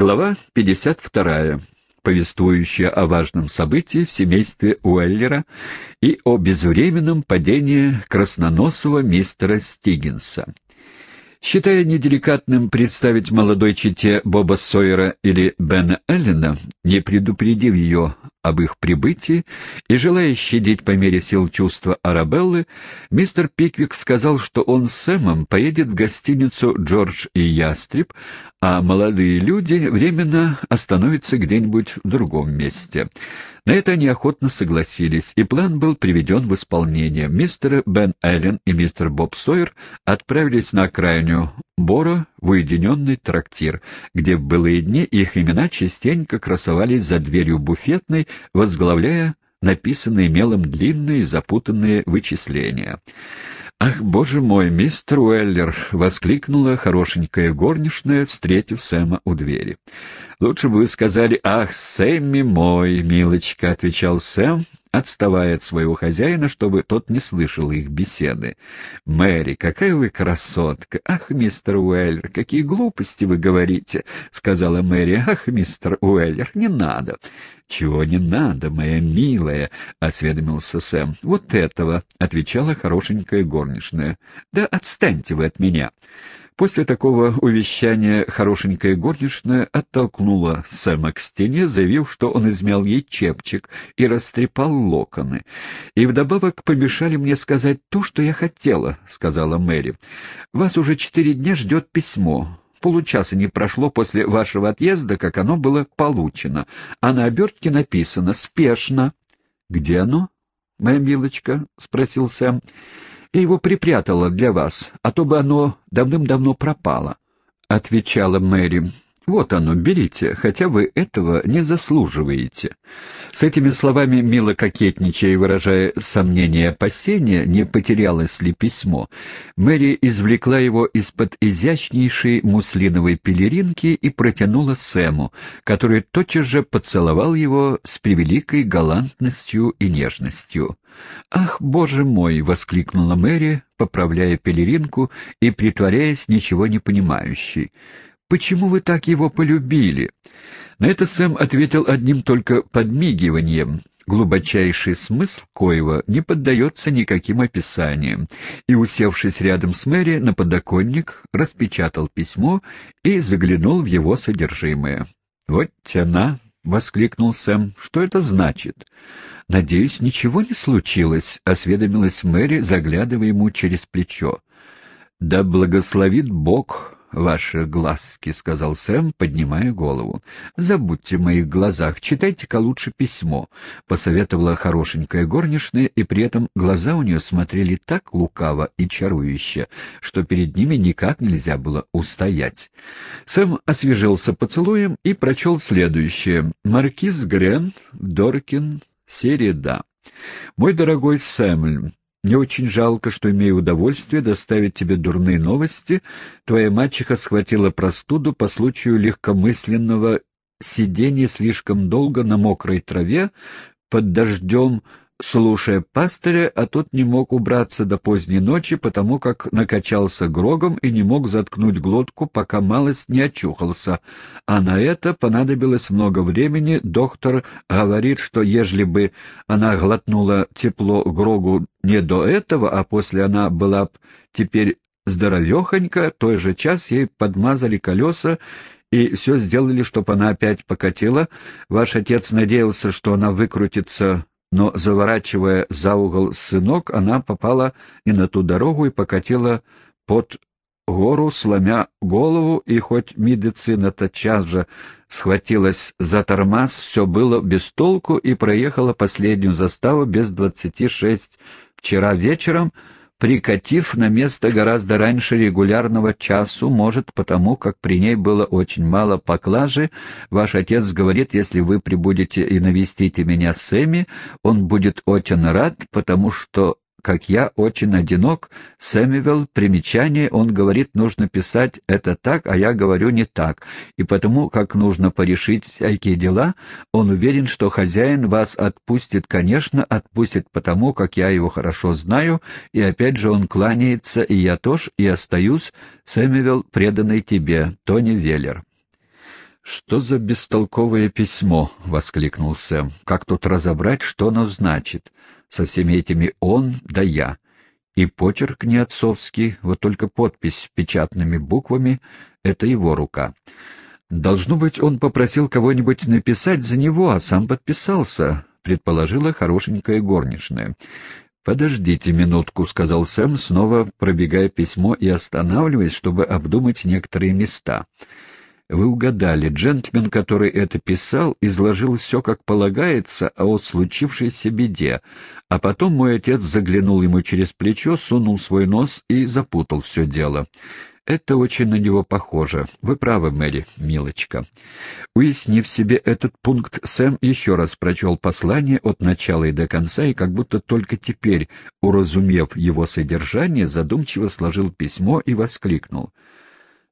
Глава 52, повествующая о важном событии в семействе Уэллера и о безвременном падении красноносого мистера Стигинса. Считая неделикатным представить молодой чете Боба Сойера или Бена Эллена, не предупредив ее об их прибытии и желая щадить по мере сил чувства Арабеллы, мистер Пиквик сказал, что он с Сэмом поедет в гостиницу «Джордж и Ястреб», а молодые люди временно остановятся где-нибудь в другом месте. На это они охотно согласились, и план был приведен в исполнение. Мистер Бен Эллен и мистер Боб Сойер отправились на окраину Бора в уединенный трактир, где в былые дни их имена частенько красовались за дверью буфетной, возглавляя написанные мелом длинные запутанные вычисления. «Ах, боже мой, мистер Уэллер!» — воскликнула хорошенькая горничная, встретив Сэма у двери. «Лучше бы вы сказали «Ах, Сэмми мой, милочка!» — отвечал Сэм, отставая от своего хозяина, чтобы тот не слышал их беседы. «Мэри, какая вы красотка! Ах, мистер Уэллер, какие глупости вы говорите!» — сказала Мэри. «Ах, мистер Уэллер, не надо!» «Чего не надо, моя милая?» — осведомился Сэм. «Вот этого!» — отвечала хорошенькая горничная. «Да отстаньте вы от меня!» После такого увещания хорошенькая горничная оттолкнула Сэма к стене, заявив, что он измял ей чепчик и растрепал локоны. «И вдобавок помешали мне сказать то, что я хотела», — сказала Мэри. «Вас уже четыре дня ждет письмо. Получаса не прошло после вашего отъезда, как оно было получено, а на обертке написано «Спешно». «Где оно, моя милочка?» — спросил Сэм. Я его припрятала для вас, а то бы оно давным-давно пропало», — отвечала Мэри. «Вот оно, берите, хотя вы этого не заслуживаете». С этими словами, мило кокетничая и выражая сомнения и опасения, не потерялось ли письмо, Мэри извлекла его из-под изящнейшей муслиновой пелеринки и протянула Сэму, который тотчас же поцеловал его с превеликой галантностью и нежностью. «Ах, боже мой!» — воскликнула Мэри, поправляя пелеринку и притворяясь ничего не понимающей. Почему вы так его полюбили?» На это Сэм ответил одним только подмигиванием. Глубочайший смысл коего не поддается никаким описаниям, и, усевшись рядом с Мэри на подоконник, распечатал письмо и заглянул в его содержимое. «Вот она!» — воскликнул Сэм. «Что это значит?» «Надеюсь, ничего не случилось», — осведомилась Мэри, заглядывая ему через плечо. «Да благословит Бог ваши глазки», — сказал Сэм, поднимая голову. «Забудьте о моих глазах, читайте-ка лучше письмо», — посоветовала хорошенькая горничная, и при этом глаза у нее смотрели так лукаво и чарующе, что перед ними никак нельзя было устоять. Сэм освежился поцелуем и прочел следующее. «Маркиз Грен, Доркин, Середа. Мой дорогой Сэмль, мне очень жалко, что имею удовольствие доставить тебе дурные новости. Твоя мачеха схватила простуду по случаю легкомысленного сидения слишком долго на мокрой траве под дождем слушая пастыря, а тот не мог убраться до поздней ночи, потому как накачался грогом и не мог заткнуть глотку, пока малость не очухался. А на это понадобилось много времени. Доктор говорит, что ежели бы она глотнула тепло грогу не до этого, а после она была б теперь здоровехонька, той же час ей подмазали колеса, и все сделали, чтобы она опять покатила. Ваш отец надеялся, что она выкрутится но, заворачивая за угол сынок, она попала не на ту дорогу и покатила под гору, сломя голову, и хоть медицина тотчас же схватилась за тормоз, все было без толку и проехала последнюю заставу без двадцати шесть. Вчера вечером — прикатив на место гораздо раньше регулярного часу, может, потому как при ней было очень мало поклажи, ваш отец говорит, если вы прибудете и навестите меня с Эми, он будет очень рад, потому что как я очень одинок. Сэмюэл, примечание, он говорит, нужно писать это так, а я говорю не так. И потому, как нужно порешить всякие дела, он уверен, что хозяин вас отпустит, конечно, отпустит потому, как я его хорошо знаю, и опять же он кланяется, и я тоже, и остаюсь, Сэмюэл, преданный тебе, Тони Веллер. «Что за бестолковое письмо?» — воскликнул Сэм. «Как тут разобрать, что оно значит? Со всеми этими «он» да «я». И почерк не отцовский, вот только подпись печатными буквами — это его рука. Должно быть, он попросил кого-нибудь написать за него, а сам подписался, — предположила хорошенькая горничная. «Подождите минутку», — сказал Сэм, снова пробегая письмо и останавливаясь, чтобы обдумать некоторые места. Вы угадали, джентльмен, который это писал, изложил все как полагается о случившейся беде, а потом мой отец заглянул ему через плечо, сунул свой нос и запутал все дело. Это очень на него похоже. Вы правы, Мэри, милочка. Уяснив себе этот пункт, Сэм еще раз прочел послание от начала и до конца, и как будто только теперь, уразумев его содержание, задумчиво сложил письмо и воскликнул —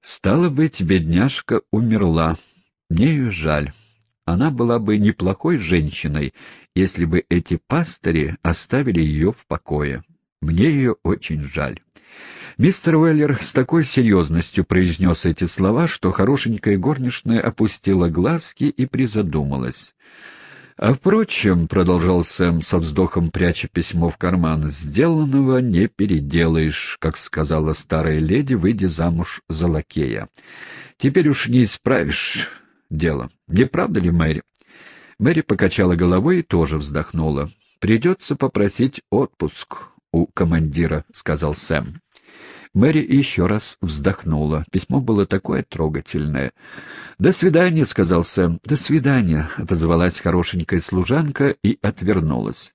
Стало быть, бедняжка умерла. Мне ее жаль. Она была бы неплохой женщиной, если бы эти пастыри оставили ее в покое. Мне ее очень жаль. Мистер Уэллер с такой серьезностью произнес эти слова, что хорошенькая горничная опустила глазки и призадумалась. А впрочем, — продолжал Сэм со вздохом, пряча письмо в карман, — сделанного не переделаешь, как сказала старая леди, выйдя замуж за лакея. Теперь уж не исправишь дело. Не правда ли, Мэри? Мэри покачала головой и тоже вздохнула. «Придется попросить отпуск у командира», — сказал Сэм. Мэри еще раз вздохнула. Письмо было такое трогательное. «До свидания», — сказал Сэм. «До свидания», — отозвалась хорошенькая служанка и отвернулась.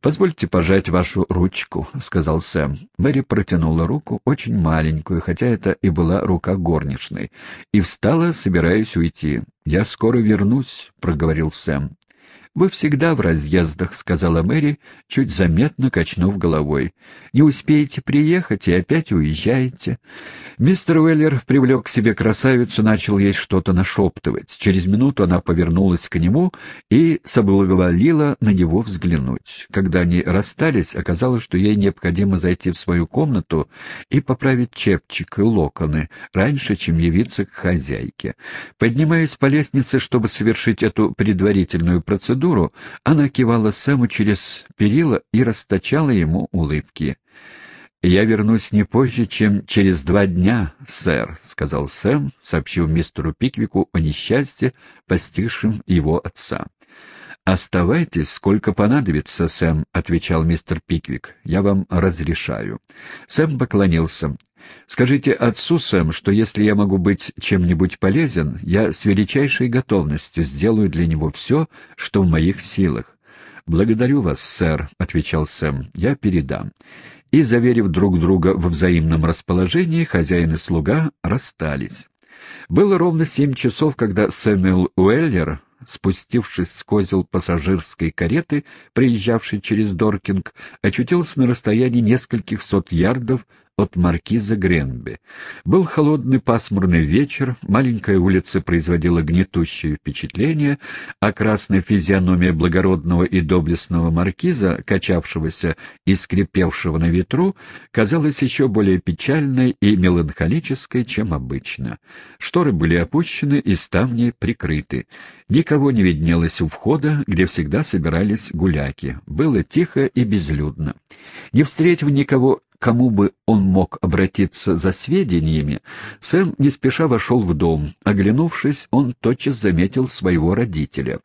«Позвольте пожать вашу ручку», — сказал Сэм. Мэри протянула руку, очень маленькую, хотя это и была рука горничной, и встала, собираясь уйти. «Я скоро вернусь», — проговорил Сэм. «Вы всегда в разъездах», — сказала Мэри, чуть заметно качнув головой. «Не успеете приехать и опять уезжаете». Мистер Уэллер привлек к себе красавицу, начал ей что-то нашептывать. Через минуту она повернулась к нему и соблаговолила на него взглянуть. Когда они расстались, оказалось, что ей необходимо зайти в свою комнату и поправить чепчик и локоны, раньше, чем явиться к хозяйке. Поднимаясь по лестнице, чтобы совершить эту предварительную процедуру, процедуру, она кивала Сэму через перила и расточала ему улыбки. «Я вернусь не позже, чем через два дня, сэр», — сказал Сэм, сообщив мистеру Пиквику о несчастье, постигшем его отца. «Оставайтесь, сколько понадобится, Сэм», — отвечал мистер Пиквик. «Я вам разрешаю». Сэм поклонился. Скажите отцу, Сэм, что если я могу быть чем-нибудь полезен, я с величайшей готовностью сделаю для него все, что в моих силах. «Благодарю вас, сэр», — отвечал Сэм, — «я передам». И, заверив друг друга во взаимном расположении, хозяин и слуга расстались. Было ровно семь часов, когда Сэмюэл Уэллер, спустившись с козел пассажирской кареты, приезжавшей через Доркинг, очутился на расстоянии нескольких сот ярдов от маркиза Гренби. Был холодный пасмурный вечер, маленькая улица производила гнетущее впечатление, а красная физиономия благородного и доблестного маркиза, качавшегося и скрипевшего на ветру, казалась еще более печальной и меланхолической, чем обычно. Шторы были опущены и ставни прикрыты. Никого не виднелось у входа, где всегда собирались гуляки. Было тихо и безлюдно. Не встретив никого кому бы он мог обратиться за сведениями, Сэм не спеша вошел в дом. Оглянувшись, он тотчас заметил своего родителя.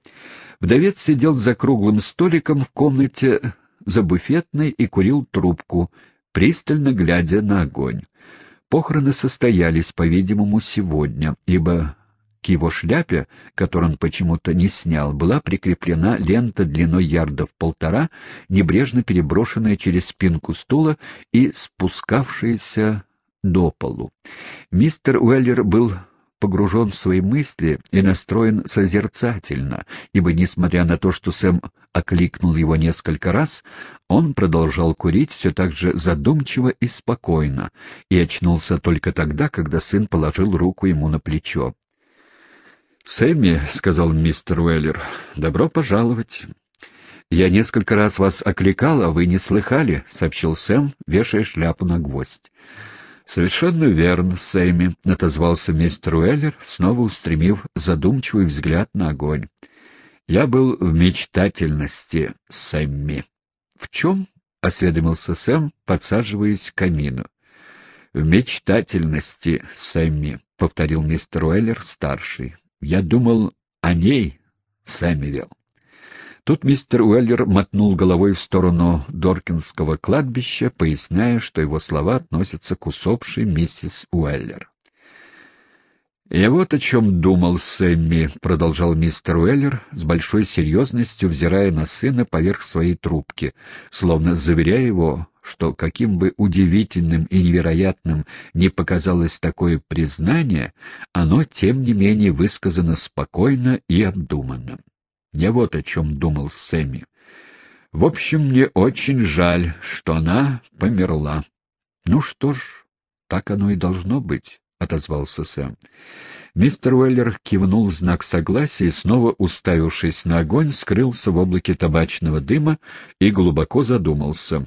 Вдовец сидел за круглым столиком в комнате за буфетной и курил трубку, пристально глядя на огонь. Похороны состоялись, по-видимому, сегодня, ибо к его шляпе, которую он почему-то не снял, была прикреплена лента длиной ярдов полтора, небрежно переброшенная через спинку стула и спускавшаяся до полу. Мистер Уэллер был погружен в свои мысли и настроен созерцательно, ибо, несмотря на то, что Сэм окликнул его несколько раз, он продолжал курить все так же задумчиво и спокойно, и очнулся только тогда, когда сын положил руку ему на плечо. «Сэмми», — сказал мистер Уэллер, — «добро пожаловать». «Я несколько раз вас окликал, а вы не слыхали», — сообщил Сэм, вешая шляпу на гвоздь. «Совершенно верно, Сэмми», — отозвался мистер Уэллер, снова устремив задумчивый взгляд на огонь. «Я был в мечтательности, Сэмми». «В чем?» — осведомился Сэм, подсаживаясь к камину. «В мечтательности, Сэмми», — повторил мистер Уэллер, старший. «Я думал о ней, Сэммивилл». Тут мистер Уэллер мотнул головой в сторону Доркинского кладбища, поясняя, что его слова относятся к усопшей миссис Уэллер. «Я вот о чем думал, Сэмми», — продолжал мистер Уэллер, с большой серьезностью взирая на сына поверх своей трубки, словно заверяя его, что каким бы удивительным и невероятным ни показалось такое признание, оно, тем не менее, высказано спокойно и обдуманно. Я вот о чем думал Сэмми. В общем, мне очень жаль, что она померла. — Ну что ж, так оно и должно быть, — отозвался Сэм. Мистер Уэллер кивнул в знак согласия и, снова уставившись на огонь, скрылся в облаке табачного дыма и глубоко задумался.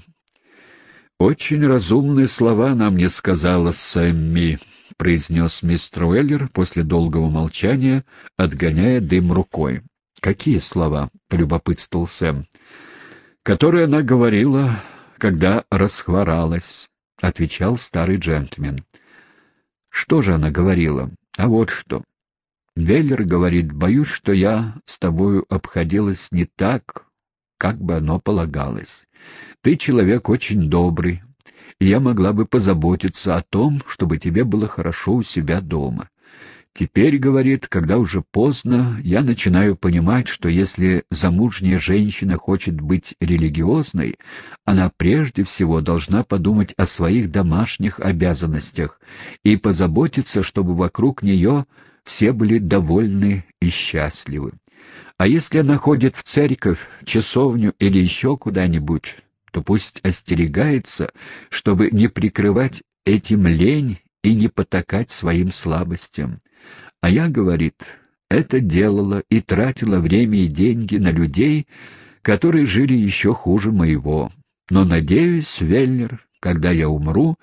«Очень разумные слова она мне сказала, Сэмми», — произнес мистер Уэллер после долгого молчания, отгоняя дым рукой. «Какие слова?» — полюбопытствовал Сэм. «Которые она говорила, когда расхворалась», — отвечал старый джентльмен. «Что же она говорила? А вот что. Веллер говорит, боюсь, что я с тобою обходилась не так, как бы оно полагалось. Ты человек очень добрый, и я могла бы позаботиться о том, чтобы тебе было хорошо у себя дома. Теперь, говорит, когда уже поздно, я начинаю понимать, что если замужняя женщина хочет быть религиозной, она прежде всего должна подумать о своих домашних обязанностях и позаботиться, чтобы вокруг нее все были довольны и счастливы. А если она ходит в церковь, часовню или еще куда-нибудь, то пусть остерегается, чтобы не прикрывать этим лень и не потакать своим слабостям. А я, говорит, это делала и тратила время и деньги на людей, которые жили еще хуже моего. Но, надеюсь, Веллер, когда я умру,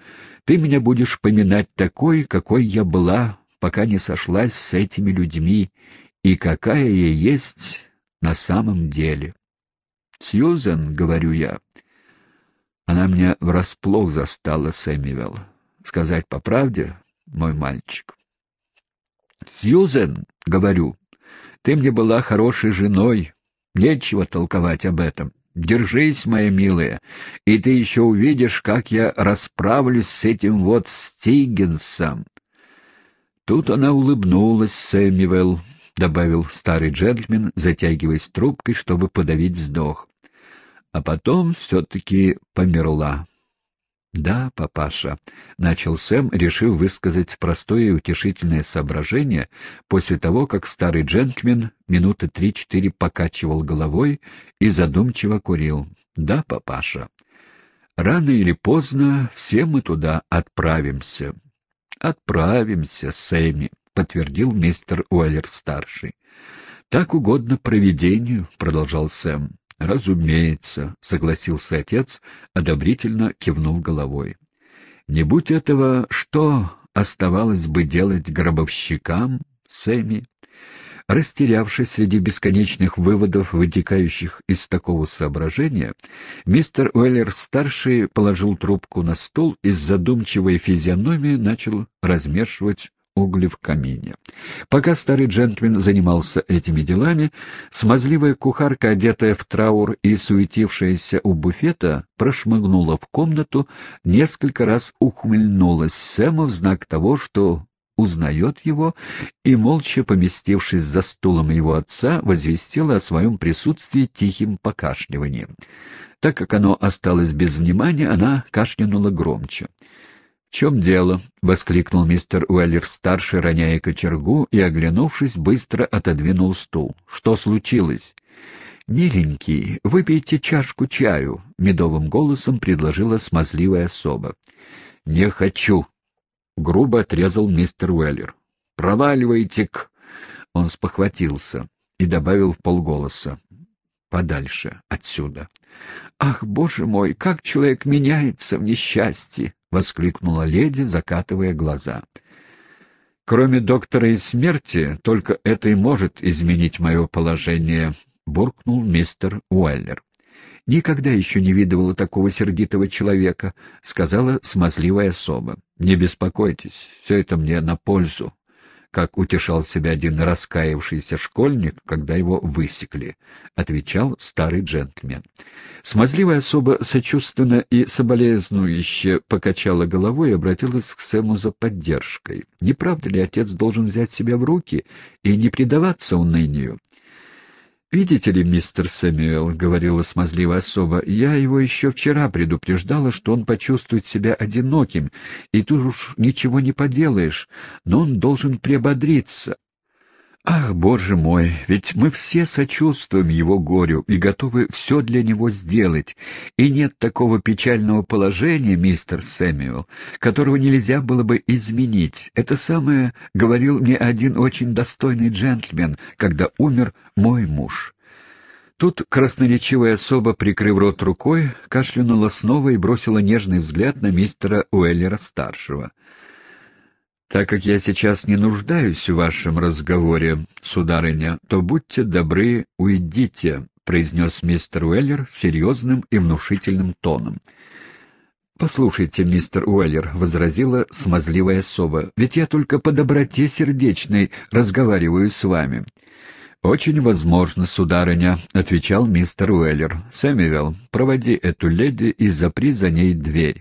ты меня будешь поминать такой, какой я была, пока не сошлась с этими людьми, и какая я есть на самом деле. «Сьюзен», — говорю я, — она меня врасплох застала, Сэмюэл. Сказать по правде, мой мальчик, «Сьюзен, — говорю, — ты мне была хорошей женой, нечего толковать об этом. Держись, моя милая, и ты еще увидишь, как я расправлюсь с этим вот Стигенсом». Тут она улыбнулась, Сэмюэл, — добавил старый джентльмен, затягиваясь трубкой, чтобы подавить вздох. А потом все-таки померла. «Да, папаша», — начал Сэм, решив высказать простое и утешительное соображение после того, как старый джентльмен минуты три-четыре покачивал головой и задумчиво курил. «Да, папаша. Рано или поздно все мы туда отправимся». «Отправимся, Сэмми», — подтвердил мистер Уэллер-старший. «Так угодно провидению», — продолжал Сэм. «Разумеется», — согласился отец, одобрительно кивнув головой. «Не будь этого, что оставалось бы делать гробовщикам, Сэмми?» Растерявшись среди бесконечных выводов, вытекающих из такого соображения, мистер Уэллер-старший положил трубку на стол и с задумчивой физиономией начал размешивать угли в камине. Пока старый джентльмен занимался этими делами, смазливая кухарка, одетая в траур и суетившаяся у буфета, прошмыгнула в комнату, несколько раз ухмыльнулась Сэму в знак того, что узнает его, и, молча поместившись за стулом его отца, возвестила о своем присутствии тихим покашливанием. Так как оно осталось без внимания, она кашлянула громче. — В чем дело? — воскликнул мистер Уэллер-старший, роняя кочергу, и, оглянувшись, быстро отодвинул стул. — Что случилось? — Миленький, выпейте чашку чаю, — медовым голосом предложила смазливая особа. — Не хочу, — грубо отрезал мистер Уэллер. — Проваливайте-к! Он спохватился и добавил в полголоса. подальше отсюда. «Ах, боже мой, как человек меняется в несчастье!» — воскликнула леди, закатывая глаза. «Кроме доктора и смерти, только это и может изменить мое положение», — буркнул мистер Уэллер. «Никогда еще не видывала такого сердитого человека», — сказала смазливая особа. «Не беспокойтесь, все это мне на пользу как утешал себя один раскаявшийся школьник, когда его высекли, — отвечал старый джентльмен. Смазливая особа сочувственно и соболезнующе покачала головой и обратилась к Сэму за поддержкой. Не правда ли отец должен взять себя в руки и не предаваться унынию? «Видите ли, мистер Сэмюэл, — говорила смазливая особа, — я его еще вчера предупреждала, что он почувствует себя одиноким, и тут уж ничего не поделаешь, но он должен приободриться. Ах, боже мой, ведь мы все сочувствуем его горю и готовы все для него сделать, и нет такого печального положения, мистер Сэмюэл, которого нельзя было бы изменить. Это самое говорил мне один очень достойный джентльмен, когда умер мой муж. Тут красноречивая особа, прикрыв рот рукой, кашлянула снова и бросила нежный взгляд на мистера Уэллера-старшего. Так как я сейчас не нуждаюсь в вашем разговоре, сударыня, то будьте добры, уйдите, — произнес мистер Уэллер серьезным и внушительным тоном. «Послушайте, мистер Уэллер», — возразила смазливая особа, — «ведь я только по доброте сердечной разговариваю с вами». «Очень возможно, сударыня», — отвечал мистер Уэллер. «Сэмюэл, проводи эту леди и запри за ней дверь».